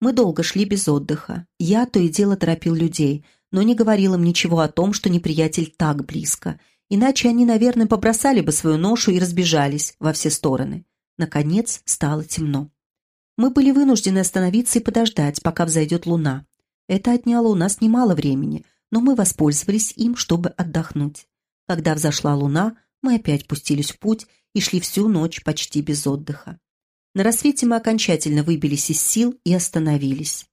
Мы долго шли без отдыха. Я то и дело торопил людей, но не говорил им ничего о том, что неприятель так близко. Иначе они, наверное, побросали бы свою ношу и разбежались во все стороны. Наконец стало темно. Мы были вынуждены остановиться и подождать, пока взойдет луна. Это отняло у нас немало времени, но мы воспользовались им, чтобы отдохнуть. Когда взошла луна, мы опять пустились в путь и шли всю ночь почти без отдыха. На рассвете мы окончательно выбились из сил и остановились.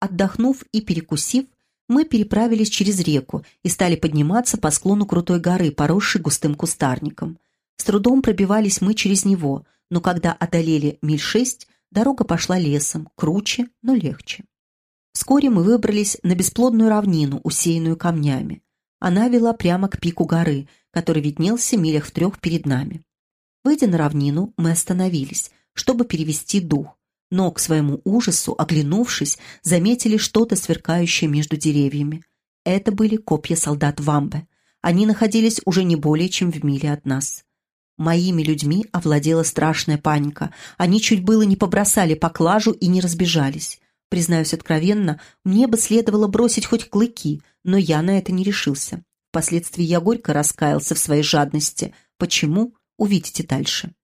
Отдохнув и перекусив, мы переправились через реку и стали подниматься по склону крутой горы, поросшей густым кустарником. С трудом пробивались мы через него, но когда одолели миль шесть, дорога пошла лесом, круче, но легче. Вскоре мы выбрались на бесплодную равнину, усеянную камнями. Она вела прямо к пику горы, который виднелся милях в трех перед нами. Выйдя на равнину, мы остановились, чтобы перевести дух, но, к своему ужасу, оглянувшись, заметили что-то сверкающее между деревьями. Это были копья солдат Вамбе. Они находились уже не более чем в миле от нас. Моими людьми овладела страшная паника. Они чуть было не побросали поклажу и не разбежались. Признаюсь откровенно, мне бы следовало бросить хоть клыки, но я на это не решился. Впоследствии я горько раскаялся в своей жадности. Почему? Увидите дальше.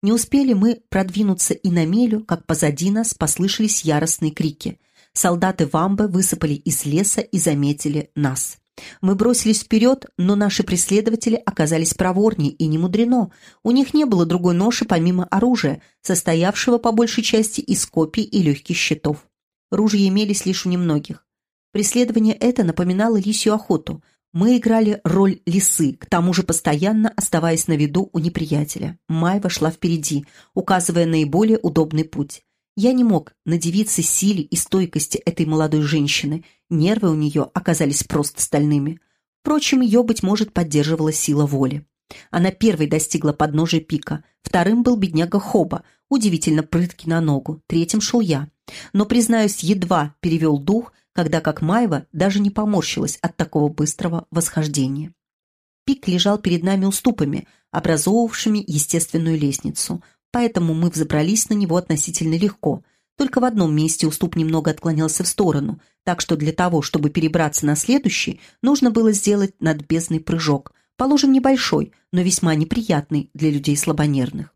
Не успели мы продвинуться и на мелю, как позади нас послышались яростные крики. Солдаты Вамбы высыпали из леса и заметили нас. Мы бросились вперед, но наши преследователи оказались проворнее и не мудрено. У них не было другой ноши помимо оружия, состоявшего по большей части из копий и легких щитов. Ружья имелись лишь у немногих. Преследование это напоминало лисью охоту. Мы играли роль лисы, к тому же постоянно оставаясь на виду у неприятеля. Майва шла впереди, указывая наиболее удобный путь. Я не мог надевиться силе и стойкости этой молодой женщины. Нервы у нее оказались просто стальными. Впрочем, ее, быть может, поддерживала сила воли. Она первой достигла подножия пика. Вторым был бедняга Хоба, удивительно прыткий на ногу. Третьим шел я. Но, признаюсь, едва перевел дух, когда как Майва даже не поморщилась от такого быстрого восхождения. Пик лежал перед нами уступами, образовывавшими естественную лестницу, поэтому мы взобрались на него относительно легко. Только в одном месте уступ немного отклонялся в сторону, так что для того, чтобы перебраться на следующий, нужно было сделать надбездный прыжок, положим небольшой, но весьма неприятный для людей слабонервных.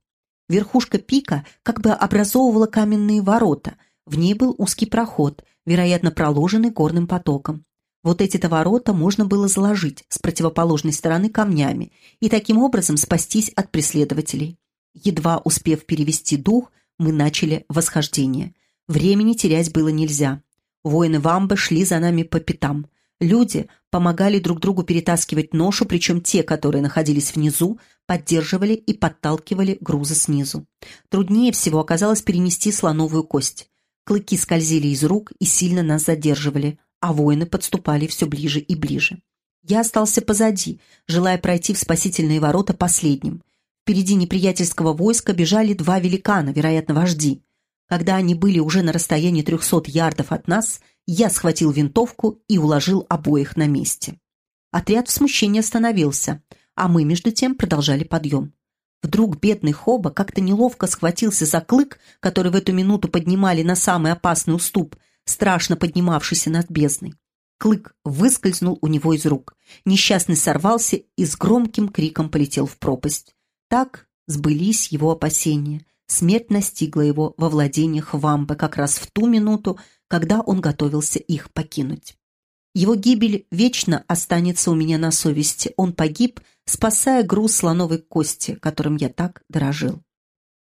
Верхушка пика как бы образовывала каменные ворота, в ней был узкий проход, вероятно, проложенный горным потоком. Вот эти-то ворота можно было заложить с противоположной стороны камнями и таким образом спастись от преследователей. Едва успев перевести дух, мы начали восхождение. Времени терять было нельзя. Воины Вамбы шли за нами по пятам. Люди помогали друг другу перетаскивать ношу, причем те, которые находились внизу, поддерживали и подталкивали грузы снизу. Труднее всего оказалось перенести слоновую кость. Клыки скользили из рук и сильно нас задерживали, а воины подступали все ближе и ближе. Я остался позади, желая пройти в спасительные ворота последним. Впереди неприятельского войска бежали два великана, вероятно, вожди. Когда они были уже на расстоянии трехсот ярдов от нас, я схватил винтовку и уложил обоих на месте. Отряд в смущении остановился, а мы, между тем, продолжали подъем. Вдруг бедный Хоба как-то неловко схватился за клык, который в эту минуту поднимали на самый опасный уступ, страшно поднимавшийся над бездной. Клык выскользнул у него из рук. Несчастный сорвался и с громким криком полетел в пропасть. Так сбылись его опасения. Смерть настигла его во владениях Вамбы как раз в ту минуту, когда он готовился их покинуть. Его гибель вечно останется у меня на совести. Он погиб, спасая груз слоновой кости, которым я так дорожил.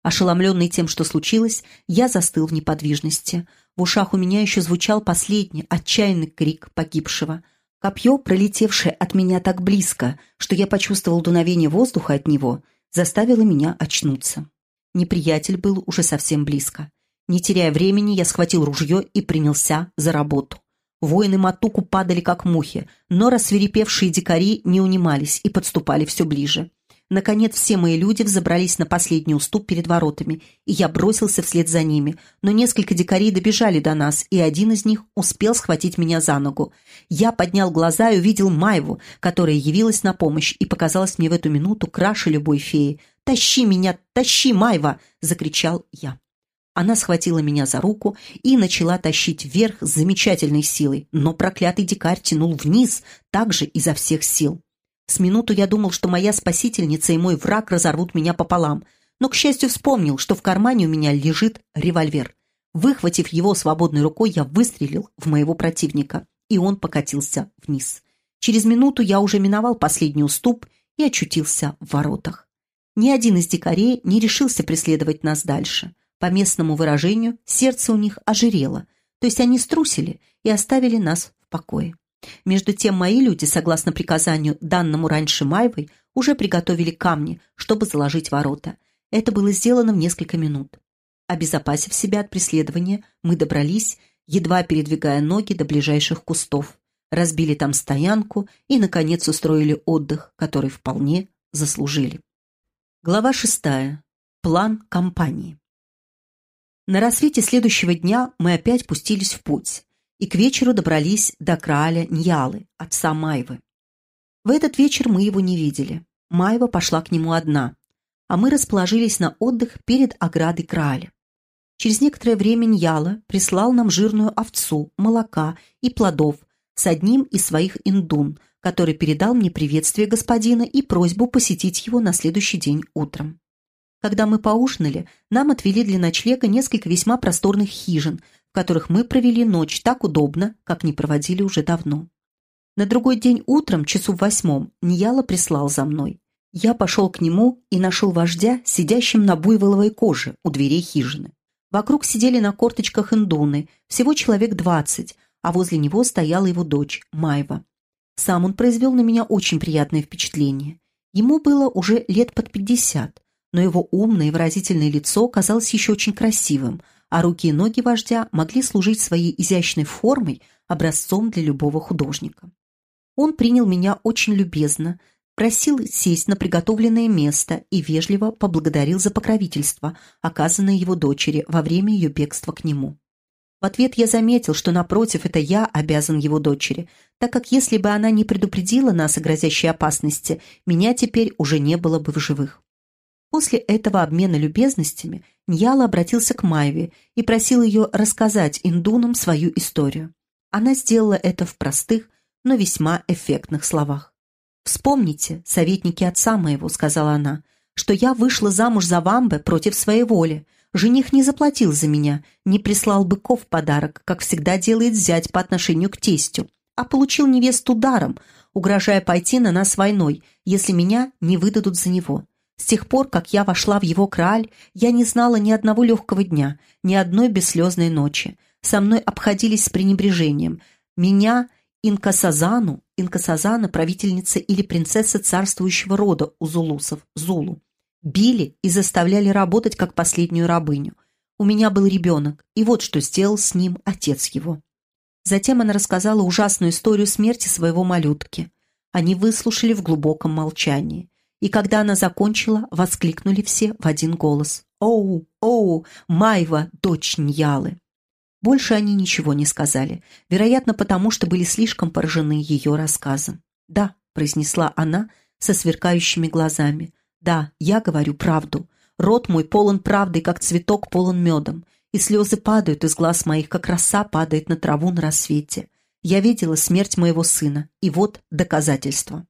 Ошеломленный тем, что случилось, я застыл в неподвижности. В ушах у меня еще звучал последний, отчаянный крик погибшего. Копье, пролетевшее от меня так близко, что я почувствовал дуновение воздуха от него, заставило меня очнуться. Неприятель был уже совсем близко. Не теряя времени, я схватил ружье и принялся за работу. Воины Матуку падали как мухи, но рассверепевшие дикари не унимались и подступали все ближе. Наконец все мои люди взобрались на последний уступ перед воротами, и я бросился вслед за ними, но несколько дикарей добежали до нас, и один из них успел схватить меня за ногу. Я поднял глаза и увидел Майву, которая явилась на помощь и показалась мне в эту минуту краше любой феи. «Тащи меня, тащи, Майва!» — закричал я. Она схватила меня за руку и начала тащить вверх с замечательной силой, но проклятый дикарь тянул вниз, также изо всех сил. С минуту я думал, что моя спасительница и мой враг разорвут меня пополам, но, к счастью, вспомнил, что в кармане у меня лежит револьвер. Выхватив его свободной рукой, я выстрелил в моего противника, и он покатился вниз. Через минуту я уже миновал последний уступ и очутился в воротах. Ни один из дикарей не решился преследовать нас дальше. По местному выражению, сердце у них ожирело, то есть они струсили и оставили нас в покое. Между тем мои люди, согласно приказанию, данному раньше Майвой, уже приготовили камни, чтобы заложить ворота. Это было сделано в несколько минут. Обезопасив себя от преследования, мы добрались, едва передвигая ноги до ближайших кустов, разбили там стоянку и, наконец, устроили отдых, который вполне заслужили. Глава шестая. План кампании. На рассвете следующего дня мы опять пустились в путь и к вечеру добрались до Крааля Ньялы, отца Майвы. В этот вечер мы его не видели. Майва пошла к нему одна, а мы расположились на отдых перед оградой Крааля. Через некоторое время Ньяла прислал нам жирную овцу, молока и плодов с одним из своих индун, который передал мне приветствие господина и просьбу посетить его на следующий день утром. Когда мы поужинали, нам отвели для ночлега несколько весьма просторных хижин, в которых мы провели ночь так удобно, как не проводили уже давно. На другой день утром, часу в восьмом, Нияла прислал за мной. Я пошел к нему и нашел вождя, сидящим на буйволовой коже у дверей хижины. Вокруг сидели на корточках индуны, всего человек двадцать, а возле него стояла его дочь, Майва. Сам он произвел на меня очень приятное впечатление. Ему было уже лет под пятьдесят, но его умное и выразительное лицо казалось еще очень красивым, а руки и ноги вождя могли служить своей изящной формой образцом для любого художника. Он принял меня очень любезно, просил сесть на приготовленное место и вежливо поблагодарил за покровительство, оказанное его дочери во время ее бегства к нему. В ответ я заметил, что, напротив, это я обязан его дочери, так как если бы она не предупредила нас о грозящей опасности, меня теперь уже не было бы в живых. После этого обмена любезностями Ньяла обратился к Майве и просил ее рассказать индунам свою историю. Она сделала это в простых, но весьма эффектных словах. «Вспомните, советники отца моего», — сказала она, «что я вышла замуж за Вамбе против своей воли. Жених не заплатил за меня, не прислал быков в подарок, как всегда делает зять по отношению к тестю, а получил невесту даром, угрожая пойти на нас войной, если меня не выдадут за него. С тех пор, как я вошла в его краль, я не знала ни одного легкого дня, ни одной бесслезной ночи. Со мной обходились с пренебрежением. Меня Инкасазану, Инкасазана, правительница или принцесса царствующего рода у зулусов, Зулу, били и заставляли работать как последнюю рабыню. У меня был ребенок, и вот что сделал с ним отец его. Затем она рассказала ужасную историю смерти своего малютки. Они выслушали в глубоком молчании. И когда она закончила, воскликнули все в один голос. «Оу, оу, Майва, дочь Ньялы!» Больше они ничего не сказали, вероятно, потому что были слишком поражены ее рассказом. «Да», — произнесла она со сверкающими глазами, «да, я говорю правду. Рот мой полон правды, как цветок полон медом, и слезы падают из глаз моих, как роса падает на траву на рассвете. Я видела смерть моего сына, и вот доказательство».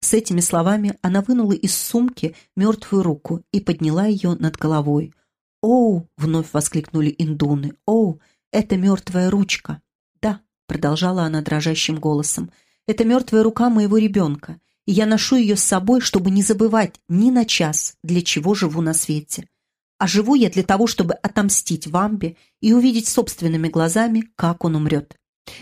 С этими словами она вынула из сумки мертвую руку и подняла ее над головой. «Оу!» — вновь воскликнули индуны. «Оу! «Это мертвая ручка». «Да», — продолжала она дрожащим голосом, «это мертвая рука моего ребенка, и я ношу ее с собой, чтобы не забывать ни на час, для чего живу на свете. А живу я для того, чтобы отомстить Вамбе и увидеть собственными глазами, как он умрет.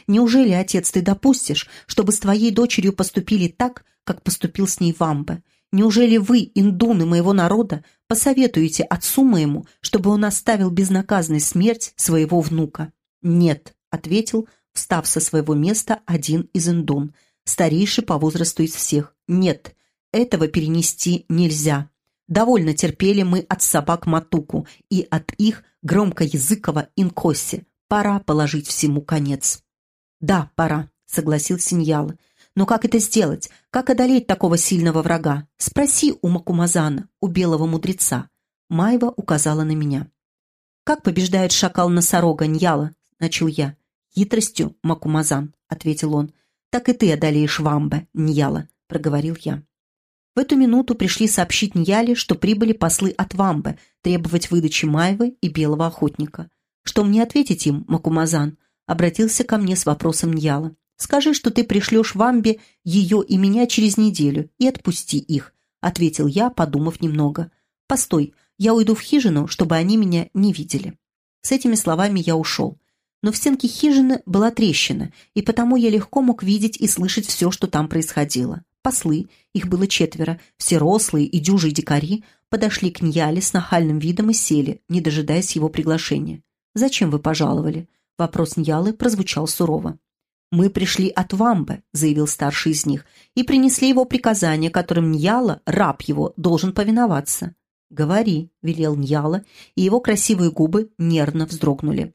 Неужели, отец, ты допустишь, чтобы с твоей дочерью поступили так, как поступил с ней Вамбе? Неужели вы, индуны моего народа, посоветуете отцу моему, чтобы он оставил безнаказанной смерть своего внука?» «Нет», — ответил, встав со своего места один из индун, старейший по возрасту из всех. «Нет, этого перенести нельзя. Довольно терпели мы от собак Матуку и от их громкоязыкого инкоси. Пора положить всему конец». «Да, пора», — согласился Ньяла. Но как это сделать? Как одолеть такого сильного врага? Спроси у Макумазана, у белого мудреца. Майва указала на меня. «Как побеждает шакал носорога Ньяла?» — начал я. «Хитростью, Макумазан», — ответил он. «Так и ты одолеешь Вамбе, Ньяла», — проговорил я. В эту минуту пришли сообщить Ньяле, что прибыли послы от Вамбе, требовать выдачи Майвы и Белого Охотника. «Что мне ответить им, Макумазан?» — обратился ко мне с вопросом Ньяла. «Скажи, что ты пришлешь Вамбе ее и меня через неделю и отпусти их», — ответил я, подумав немного. «Постой, я уйду в хижину, чтобы они меня не видели». С этими словами я ушел. Но в стенке хижины была трещина, и потому я легко мог видеть и слышать все, что там происходило. Послы, их было четверо, все рослые и дюжие дикари, подошли к Ньяле с нахальным видом и сели, не дожидаясь его приглашения. «Зачем вы пожаловали?» Вопрос Ньялы прозвучал сурово. «Мы пришли от Вамбе», — заявил старший из них, «и принесли его приказание, которым Ньяла, раб его, должен повиноваться». «Говори», — велел Ньяла, и его красивые губы нервно вздрогнули.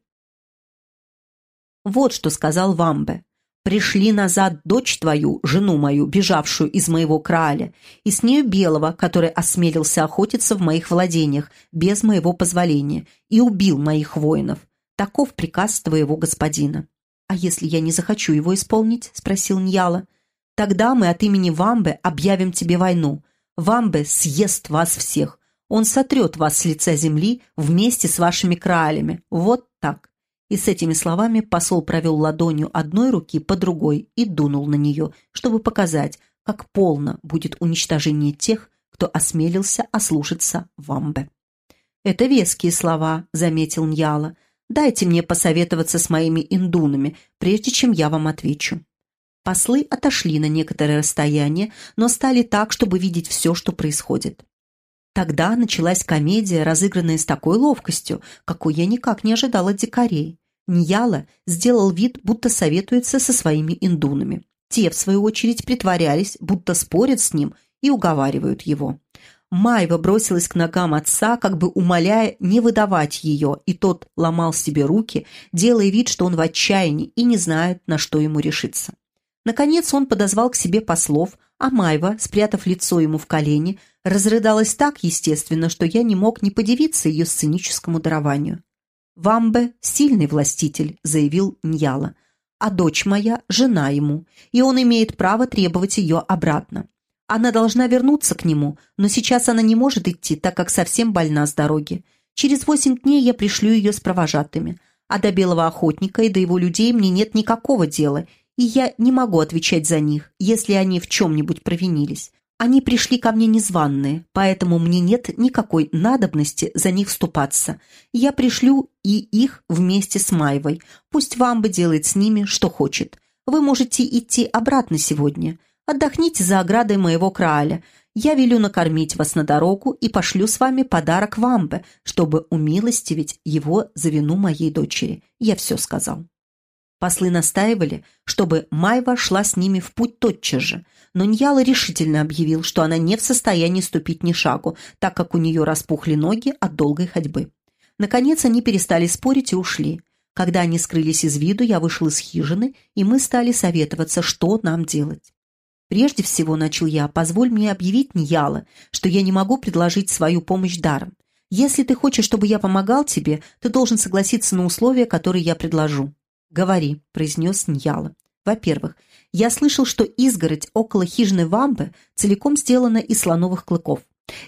Вот что сказал Вамбе пришли назад дочь твою, жену мою, бежавшую из моего краля, и с нею белого, который осмелился охотиться в моих владениях без моего позволения и убил моих воинов. Таков приказ твоего господина». «А если я не захочу его исполнить?» — спросил Ньяла. «Тогда мы от имени Вамбе объявим тебе войну. Вамбе съест вас всех. Он сотрет вас с лица земли вместе с вашими краалями. Вот так». И с этими словами посол провел ладонью одной руки по другой и дунул на нее, чтобы показать, как полно будет уничтожение тех, кто осмелился ослушаться Вамбе. «Это веские слова», — заметил Ньяла. «Дайте мне посоветоваться с моими индунами, прежде чем я вам отвечу». Послы отошли на некоторое расстояние, но стали так, чтобы видеть все, что происходит. Тогда началась комедия, разыгранная с такой ловкостью, какой я никак не ожидала дикарей. Ньяла сделал вид, будто советуется со своими индунами. Те, в свою очередь, притворялись, будто спорят с ним и уговаривают его. Майва бросилась к ногам отца, как бы умоляя не выдавать ее, и тот ломал себе руки, делая вид, что он в отчаянии и не знает, на что ему решиться. Наконец он подозвал к себе послов, а Майва, спрятав лицо ему в колени, разрыдалась так естественно, что я не мог не подивиться ее сценическому дарованию. «Вамбе – сильный властитель», – заявил Ньяла. «А дочь моя – жена ему, и он имеет право требовать ее обратно. Она должна вернуться к нему, но сейчас она не может идти, так как совсем больна с дороги. Через восемь дней я пришлю ее с провожатыми. А до белого охотника и до его людей мне нет никакого дела, и я не могу отвечать за них, если они в чем-нибудь провинились. Они пришли ко мне незваные, поэтому мне нет никакой надобности за них вступаться. Я пришлю и их вместе с Майвой. Пусть вам бы делает с ними, что хочет. Вы можете идти обратно сегодня. Отдохните за оградой моего краля. Я велю накормить вас на дорогу и пошлю с вами подарок Вамбе, чтобы умилостивить его за вину моей дочери. Я все сказал. Послы настаивали, чтобы Майва шла с ними в путь тотчас же, но Ньяла решительно объявил, что она не в состоянии ступить ни шагу, так как у нее распухли ноги от долгой ходьбы. Наконец они перестали спорить и ушли. Когда они скрылись из виду, я вышел из хижины, и мы стали советоваться, что нам делать. Прежде всего, начал я, позволь мне объявить Ньяла, что я не могу предложить свою помощь даром. Если ты хочешь, чтобы я помогал тебе, ты должен согласиться на условия, которые я предложу. «Говори», — произнес Ньяла. «Во-первых, я слышал, что изгородь около хижины Вамбы целиком сделана из слоновых клыков.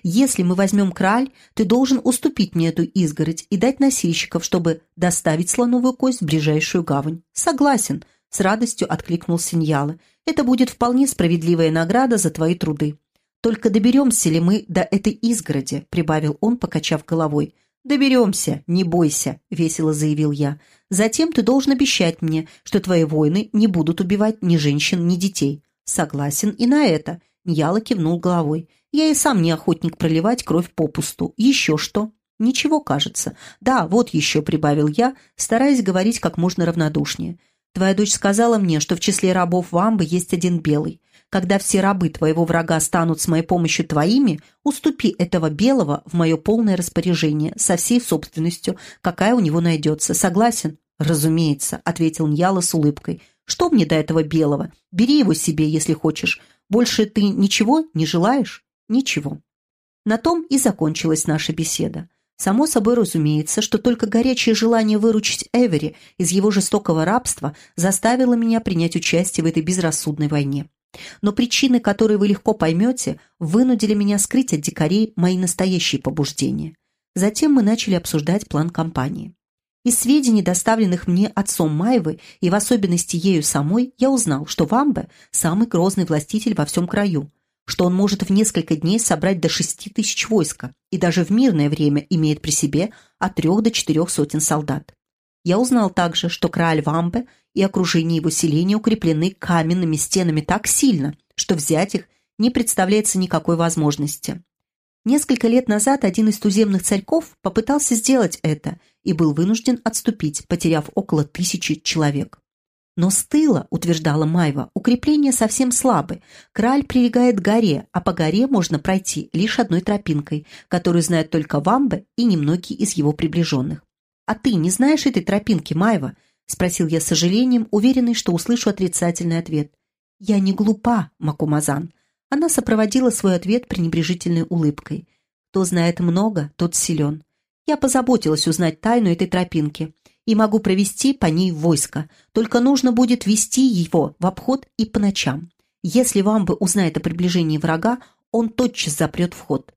Если мы возьмем краль, ты должен уступить мне эту изгородь и дать носильщиков, чтобы доставить слоновую кость в ближайшую гавань. Согласен, с радостью откликнулся Ньяла. Это будет вполне справедливая награда за твои труды. Только доберемся ли мы до этой изгороди, прибавил он, покачав головой. «Доберемся, не бойся», — весело заявил я. «Затем ты должен обещать мне, что твои воины не будут убивать ни женщин, ни детей». «Согласен и на это», — Ньяла кивнул головой. «Я и сам не охотник проливать кровь попусту. Еще что?» «Ничего, кажется. Да, вот еще», — прибавил я, стараясь говорить как можно равнодушнее. «Твоя дочь сказала мне, что в числе рабов Вамбы есть один белый. Когда все рабы твоего врага станут с моей помощью твоими, уступи этого белого в мое полное распоряжение со всей собственностью, какая у него найдется. Согласен?» «Разумеется», — ответил Ньяла с улыбкой. «Что мне до этого белого? Бери его себе, если хочешь. Больше ты ничего не желаешь?» «Ничего». На том и закончилась наша беседа. Само собой разумеется, что только горячее желание выручить Эвери из его жестокого рабства заставило меня принять участие в этой безрассудной войне. Но причины, которые вы легко поймете, вынудили меня скрыть от дикарей мои настоящие побуждения. Затем мы начали обсуждать план кампании. Из сведений, доставленных мне отцом Майвы, и в особенности ею самой, я узнал, что Вамбе – самый грозный властитель во всем краю, что он может в несколько дней собрать до шести тысяч войска и даже в мирное время имеет при себе от трех до четырех сотен солдат. Я узнал также, что Крааль Вамбе и окружение его селения укреплены каменными стенами так сильно, что взять их не представляется никакой возможности. Несколько лет назад один из туземных царьков попытался сделать это и был вынужден отступить, потеряв около тысячи человек. Но с тыла, утверждала Майва, укрепления совсем слабы. Краль прилегает к горе, а по горе можно пройти лишь одной тропинкой, которую знают только Вамбе и немногие из его приближенных. «А ты не знаешь этой тропинки, Майва?» — спросил я с сожалением, уверенный, что услышу отрицательный ответ. «Я не глупа, Макумазан». Она сопроводила свой ответ пренебрежительной улыбкой. «Кто знает много, тот силен. Я позаботилась узнать тайну этой тропинки и могу провести по ней войско. Только нужно будет вести его в обход и по ночам. Если Вамбы узнает о приближении врага, он тотчас запрет вход.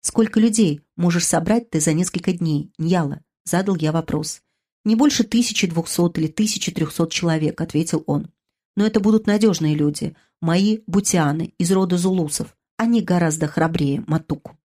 «Сколько людей можешь собрать ты за несколько дней, Ньяла?» – задал я вопрос. «Не больше 1200 или 1300 человек», – ответил он. «Но это будут надежные люди, мои бутианы из рода зулусов. Они гораздо храбрее Матуку».